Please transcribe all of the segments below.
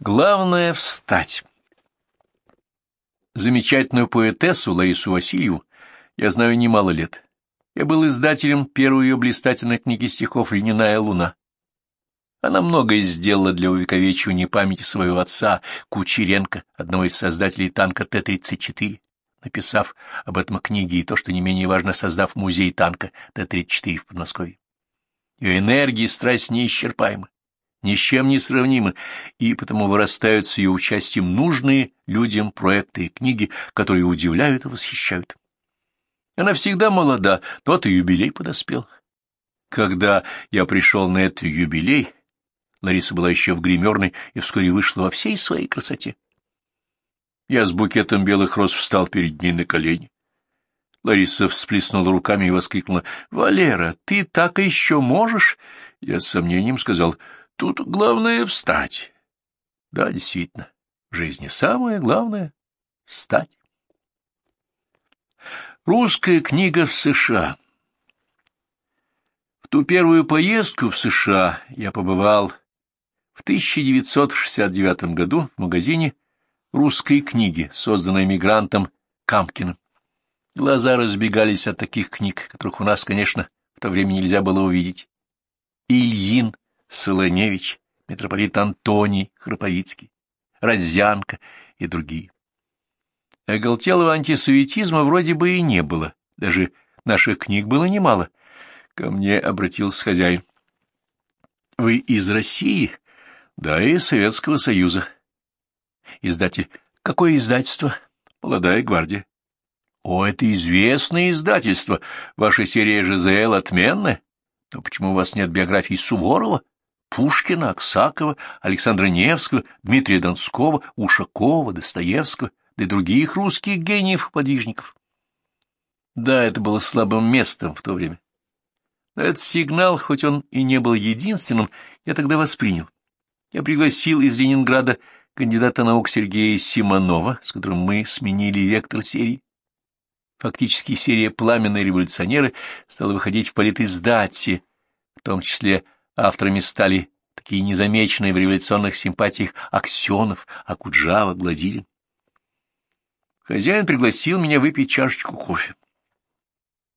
Главное — встать. Замечательную поэтессу Ларису Васильеву я знаю немало лет. Я был издателем первой ее блистательной книги стихов «Льняная луна». Она многое сделала для увековечивания памяти своего отца Кучеренко, одного из создателей танка Т-34, написав об этом книге и то, что не менее важно, создав музей танка Т-34 в Подмосковье. Ее энергия и страсть неисчерпаемы, ни с чем не сравнимы, и потому вырастают с ее участием нужные людям проекты и книги, которые удивляют и восхищают. Она всегда молода, вот и юбилей подоспел. Когда я пришел на этот юбилей, Лариса была еще в гримерной и вскоре вышла во всей своей красоте. Я с букетом белых роз встал перед ней на колени. Лариса всплеснула руками и воскликнула. — Валера, ты так еще можешь? Я с сомнением сказал. — Тут главное — встать. Да, действительно, в жизни самое главное — встать. Русская книга в США В ту первую поездку в США я побывал в 1969 году в магазине русской книги, созданной мигрантом Кампкиным. Глаза разбегались от таких книг, которых у нас, конечно, в то время нельзя было увидеть. Ильин, Солоневич, митрополит Антоний Храповицкий, Розянка и другие. Оголтелого антисоветизма вроде бы и не было, даже наших книг было немало. Ко мне обратился хозяин. — Вы из России? — Да, из Советского Союза. Издатель. — Какое издательство? — Молодая гвардия. — О, это известное издательство. Ваша серия ЖЗЛ отменная. Но почему у вас нет биографий Суворова, Пушкина, Аксакова, Александра Невского, Дмитрия Донского, Ушакова, Достоевского? да и других русских гениев-подвижников. Да, это было слабым местом в то время. Но этот сигнал, хоть он и не был единственным, я тогда воспринял. Я пригласил из Ленинграда кандидата наук Сергея Симонова, с которым мы сменили вектор серии. Фактически серия «Пламенные революционеры» стала выходить в политиздате, в том числе авторами стали такие незамеченные в революционных симпатиях Аксенов, Акуджава, Гладилин. Хозяин пригласил меня выпить чашечку кофе.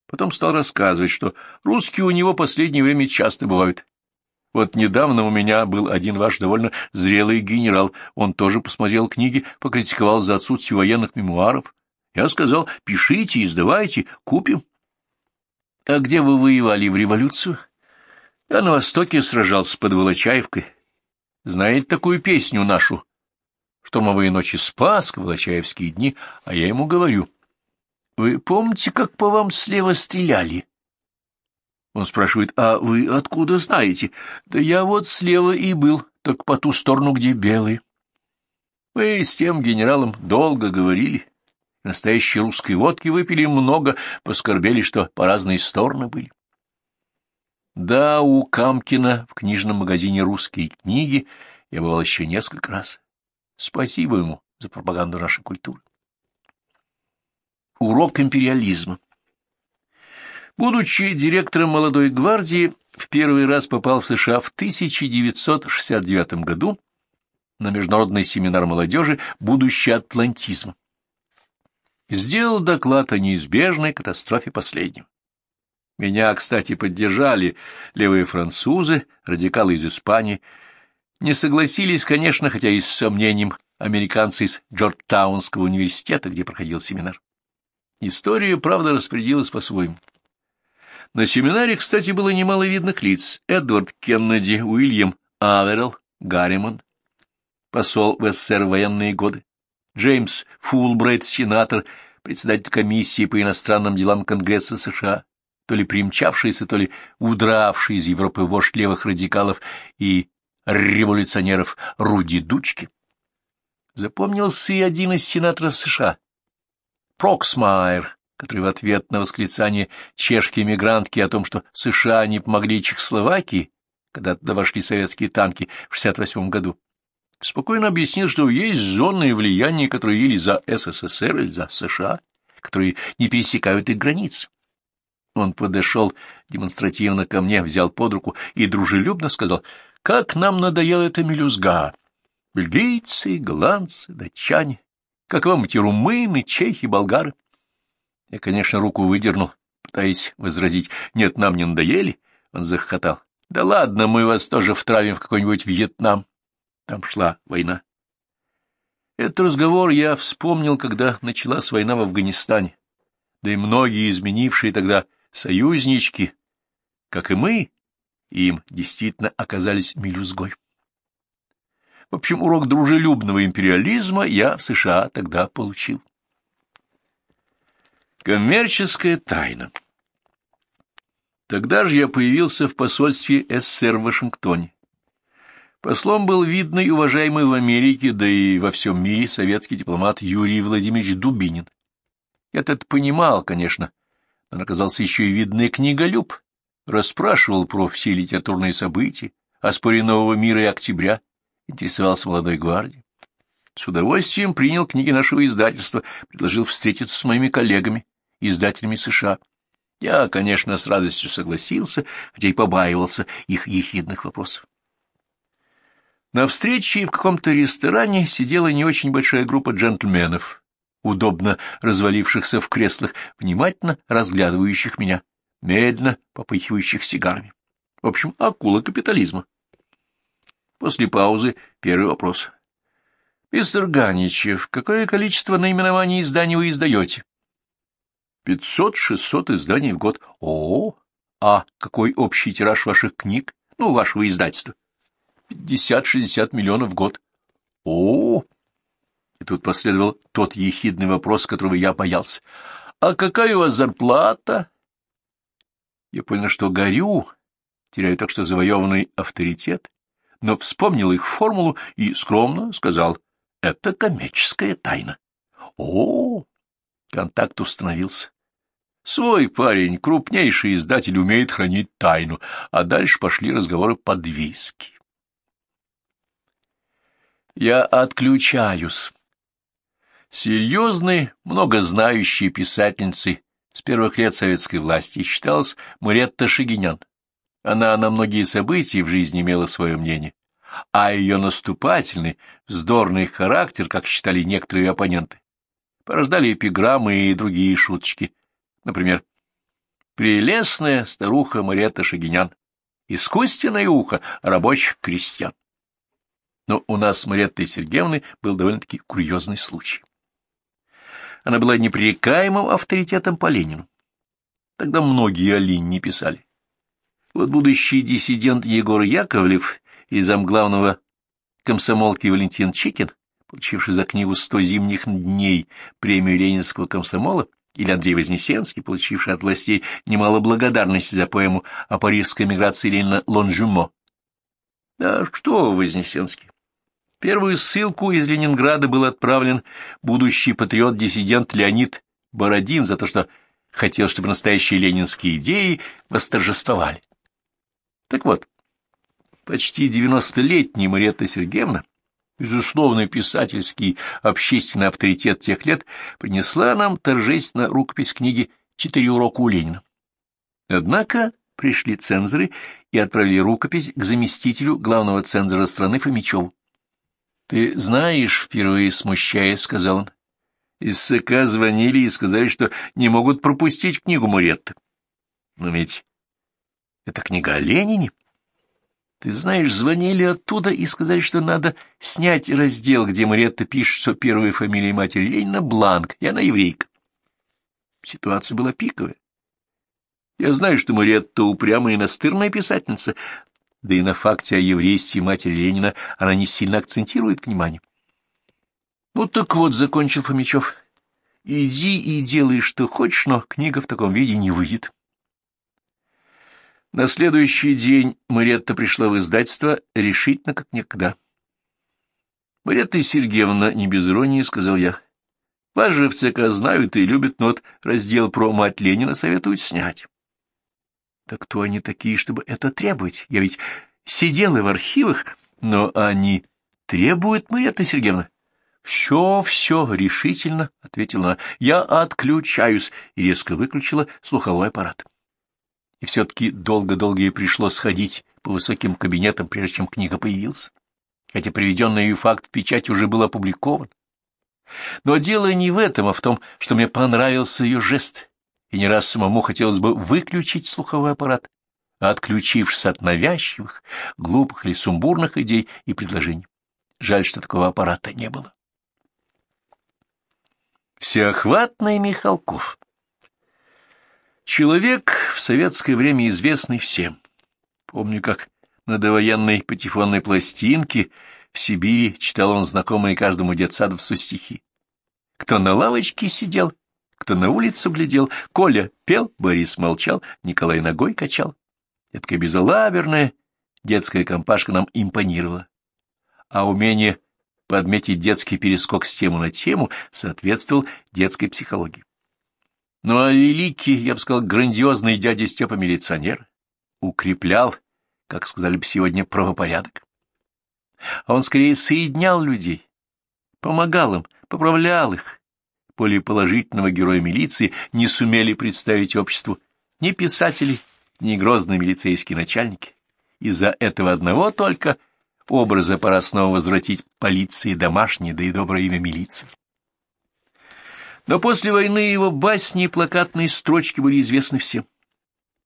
Потом стал рассказывать, что русские у него последнее время часто бывают. Вот недавно у меня был один ваш довольно зрелый генерал. Он тоже посмотрел книги, покритиковал за отсутствие военных мемуаров. Я сказал, пишите, издавайте, купим. А где вы воевали в революцию? Я на Востоке сражался под Волочаевкой. Знаете такую песню нашу? штурмовые ночи Спаск, Волочаевские дни, а я ему говорю, «Вы помните, как по вам слева стреляли?» Он спрашивает, «А вы откуда знаете?» «Да я вот слева и был, так по ту сторону, где белый». Мы с тем генералом долго говорили. Настоящей русской водки выпили много, поскорбели, что по разные стороны были. Да, у Камкина в книжном магазине «Русские книги» я бывал еще несколько раз. Спасибо ему за пропаганду нашей культуры. Урок империализма. Будучи директором молодой гвардии, в первый раз попал в США в 1969 году на международный семинар молодежи «Будущее атлантизма». Сделал доклад о неизбежной катастрофе последнего. Меня, кстати, поддержали левые французы, радикалы из Испании, не согласились, конечно, хотя и с сомнением, американцы из Джорджтаунского университета, где проходил семинар. История, правда, распорядилась по-своему. На семинаре, кстати, было немало видных лиц. Эдвард Кеннеди, Уильям Аверелл, Гарриман, посол в СССР военные годы, Джеймс Фулбрайт, сенатор, председатель комиссии по иностранным делам Конгресса США, то ли примчавшийся, то ли удравший из Европы вождь левых радикалов и революционеров Руди Дучке. Запомнился и один из сенаторов США, Проксмайер, который в ответ на восклицание чешки-эмигрантки о том, что США не помогли Чехословакии, когда туда вошли советские танки в 68 году, спокойно объяснил, что есть зоны влияния, которые или за СССР, или за США, которые не пересекают их границ. Он подошел демонстративно ко мне, взял под руку и дружелюбно сказал — как нам надоела эта мелюзга! Бельгийцы, голландцы, датчане, как вам эти румыны, чехи, болгары. Я, конечно, руку выдернул, пытаясь возразить. Нет, нам не надоели. Он захохотал. Да ладно, мы вас тоже втравим в какой-нибудь Вьетнам. Там шла война. Этот разговор я вспомнил, когда началась война в Афганистане. Да и многие изменившие тогда союзнички, как и мы, им действительно оказались мелюзгой. В общем, урок дружелюбного империализма я в США тогда получил. Коммерческая тайна Тогда же я появился в посольстве СССР в Вашингтоне. Послом был видный и уважаемый в Америке, да и во всем мире советский дипломат Юрий Владимирович Дубинин. Я-то это понимал, конечно, но он оказался еще и видный книголюб, расспрашивал про все литературные события, о споре нового мира и октября, интересовался молодой гвардией. С удовольствием принял книги нашего издательства, предложил встретиться с моими коллегами, издателями США. Я, конечно, с радостью согласился, хотя и побаивался их ехидных вопросов. На встрече в каком-то ресторане сидела не очень большая группа джентльменов, удобно развалившихся в креслах, внимательно разглядывающих меня, медленно попыхивающих сигарами. В общем, акула капитализма. После паузы первый вопрос. «Мистер Ганичев, какое количество наименований изданий вы издаете?» «Пятьсот-шестьсот изданий в год. О, а какой общий тираж ваших книг? Ну, вашего издательства?» Пятьдесят-шестьдесят миллионов в год. О, И тут последовал тот ехидный вопрос, которого я боялся. А какая у вас зарплата? Я понял, что горю, теряю так что завоеванный авторитет, но вспомнил их формулу и скромно сказал, это коммерческая тайна. О, контакт установился. Свой парень, крупнейший издатель, умеет хранить тайну, а дальше пошли разговоры под виски. Я отключаюсь. Серьезной, многознающей писательницей с первых лет советской власти считалась Маретта Шагинян. Она на многие события в жизни имела свое мнение, а ее наступательный, вздорный характер, как считали некоторые оппоненты, порождали эпиграммы и другие шуточки. Например, «Прелестная старуха Маретта Шагинян, искусственное ухо рабочих крестьян». Но у нас с Мареттой Сергеевной был довольно-таки курьезный случай. Она была непререкаемым авторитетом по Ленину. Тогда многие о Ленине писали. Вот будущий диссидент Егор Яковлев и замглавного комсомолки Валентин Чикин, получивший за книгу «Сто зимних дней» премию Ленинского комсомола, или Андрей Вознесенский, получивший от властей немало благодарности за поэму о парижской миграции Ленина «Лонжумо». Да что Вознесенский? Первую ссылку из Ленинграда был отправлен будущий патриот-диссидент Леонид Бородин за то, что хотел, чтобы настоящие ленинские идеи восторжествовали. Так вот, почти девяностолетняя Мариетта Сергеевна, безусловный писательский общественный авторитет тех лет, принесла нам торжественно рукопись книги «Четыре урока у Ленина». Однако пришли цензоры и отправили рукопись к заместителю главного цензора страны Фомичеву. Ты знаешь, впервые смущаясь, — сказал он. Из СК звонили и сказали, что не могут пропустить книгу Муретты. Но ведь это книга о Ленине. Ты знаешь, звонили оттуда и сказали, что надо снять раздел, где Маретта пишет, что первая фамилия матери Ленина — Бланк, и она еврейка. Ситуация была пиковая. Я знаю, что Маретта упрямая и настырная писательница, да и на факте о еврействе матери Ленина она не сильно акцентирует внимание. Ну так вот, — закончил Фомичев, — иди и делай, что хочешь, но книга в таком виде не выйдет. На следующий день Маретта пришла в издательство решительно как никогда. — Маретта Сергеевна, не без иронии, — сказал я, — вас же в ЦК знают и любят, но вот раздел про мать Ленина советуют снять. Так кто они такие, чтобы это требовать? Я ведь сидела в архивах, но они требуют, Марьяна Сергеевна. «Все, все, решительно», — ответила она. «Я отключаюсь» и резко выключила слуховой аппарат. И все-таки долго-долго ей пришлось сходить по высоким кабинетам, прежде чем книга появилась. хотя приведенный ее факт в печать уже был опубликован. Но дело не в этом, а в том, что мне понравился ее жест, и не раз самому хотелось бы выключить слуховой аппарат, отключившись от навязчивых, глупых или сумбурных идей и предложений. Жаль, что такого аппарата не было. Всеохватный Михалков Человек в советское время известный всем. Помню, как на довоенной патефонной пластинке в Сибири читал он знакомые каждому детсадовцу стихи. Кто на лавочке сидел, кто на улицу глядел, Коля пел, Борис молчал, Николай ногой качал. Эдакая безалаберная детская компашка нам импонировала. А умение подметить детский перескок с тему на тему соответствовал детской психологии. Ну а великий, я бы сказал, грандиозный дядя Степа-милиционер укреплял, как сказали бы сегодня, правопорядок. А он скорее соединял людей, помогал им, поправлял их. Более положительного героя милиции не сумели представить обществу ни писатели, ни грозные милицейские начальники. Из-за этого одного только образа пора снова возвратить полиции домашнее, да и доброе имя милиции. Но после войны его басни и плакатные строчки были известны всем.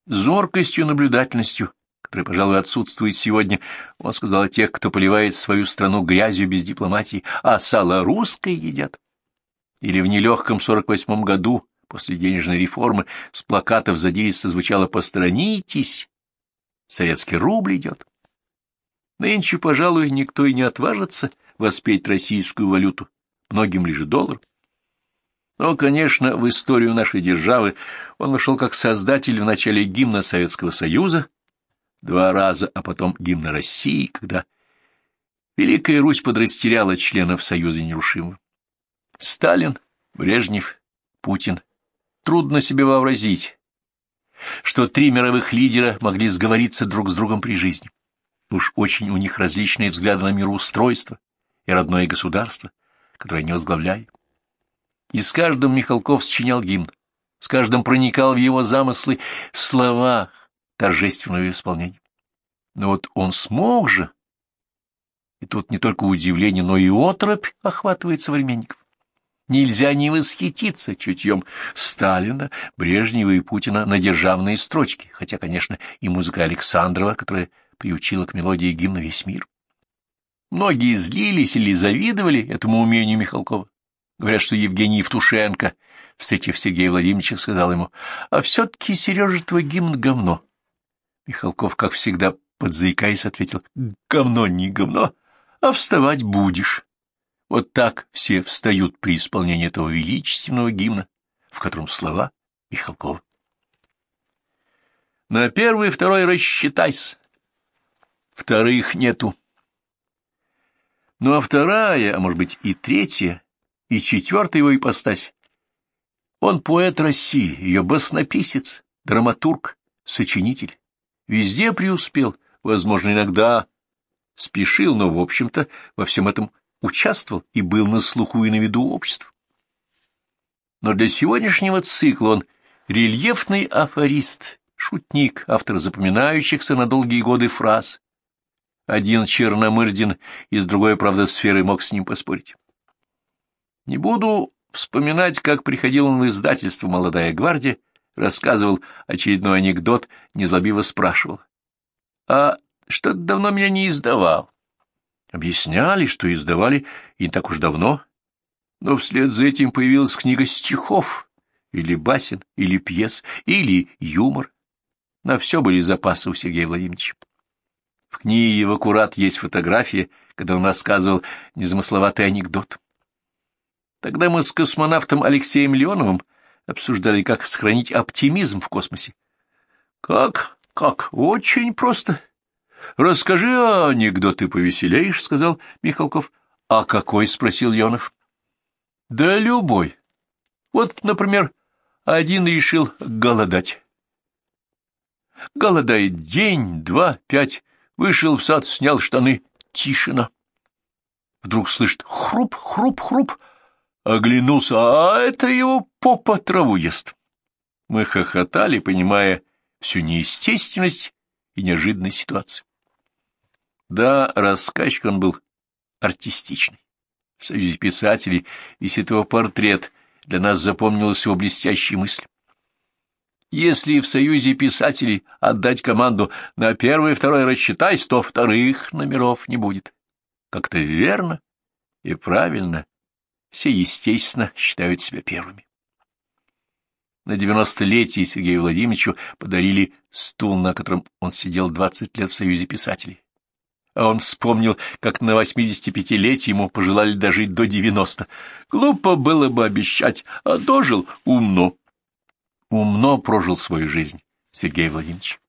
Зоркостью, наблюдательностью, которая, пожалуй, отсутствует сегодня, он сказал о тех, кто поливает свою страну грязью без дипломатии, а сало русское едят. Или в нелегком сорок восьмом году, после денежной реформы, с плакатов задиристо звучало «Посторонитесь!» Советский рубль идет. Нынче, пожалуй, никто и не отважится воспеть российскую валюту, многим лишь доллар. Но, конечно, в историю нашей державы он вошел как создатель в начале гимна Советского Союза, два раза, а потом гимна России, когда Великая Русь подрастеряла членов Союза нерушимого. Сталин, Брежнев, Путин. Трудно себе вообразить, что три мировых лидера могли сговориться друг с другом при жизни. Уж очень у них различные взгляды на мироустройство и родное государство, которое они возглавляли. И с каждым Михалков сочинял гимн, с каждым проникал в его замыслы слова торжественного исполнения. Но вот он смог же, и тут не только удивление, но и отропь охватывает современников. Нельзя не восхититься чутьем Сталина, Брежнева и Путина на державные строчки, хотя, конечно, и музыка Александрова, которая приучила к мелодии гимна весь мир. Многие злились или завидовали этому умению Михалкова. Говорят, что Евгений Евтушенко, встретив Сергея Владимировича, сказал ему, «А все-таки, Сережа, твой гимн — говно». Михалков, как всегда, подзаикаясь, ответил, «Говно не говно, а вставать будешь». Вот так все встают при исполнении этого величественного гимна, в котором слова Михалкова. На первый и второй рассчитайся. Вторых нету. Ну а вторая, а может быть и третья, и четвертая его ипостась. Он поэт России, ее баснописец, драматург, сочинитель. Везде преуспел, возможно, иногда спешил, но, в общем-то, во всем этом участвовал и был на слуху и на виду общества. Но для сегодняшнего цикла он рельефный афорист, шутник, автор запоминающихся на долгие годы фраз. Один Черномырдин из другой, правда, сферы мог с ним поспорить. Не буду вспоминать, как приходил он в издательство «Молодая гвардия», рассказывал очередной анекдот, незлобиво спрашивал. «А что ты давно меня не издавал?» Объясняли, что издавали и не так уж давно, но вслед за этим появилась книга стихов, или басен, или пьес, или юмор. На все были запасы у Сергея Владимировича. В книге его аккурат есть фотография, когда он рассказывал незамысловатый анекдот. Тогда мы с космонавтом Алексеем Леоновым обсуждали, как сохранить оптимизм в космосе. — Как? Как? Очень просто. — Расскажи анекдот, ты повеселеешь, — сказал Михалков. — А какой? — спросил Леонов. — Да любой. Вот, например, один решил голодать. Голодает день, два, пять. Вышел в сад, снял штаны. Тишина. Вдруг слышит хруп, хруп, хруп — Оглянулся, а это его попа траву ест. Мы хохотали, понимая всю неестественность и неожиданность ситуации. Да, рассказчик он был артистичной. В Союзе писателей висит его портрет, для нас запомнилась его блестящая мысль. Если в Союзе писателей отдать команду на первый и второй рассчитайся, то вторых номеров не будет. Как-то верно и правильно все, естественно, считают себя первыми. На девяностолетие Сергею Владимировичу подарили стул, на котором он сидел двадцать лет в Союзе писателей. А он вспомнил, как на восьмидесятипятилетие ему пожелали дожить до девяносто. Глупо было бы обещать, а дожил умно. Умно прожил свою жизнь Сергей Владимирович.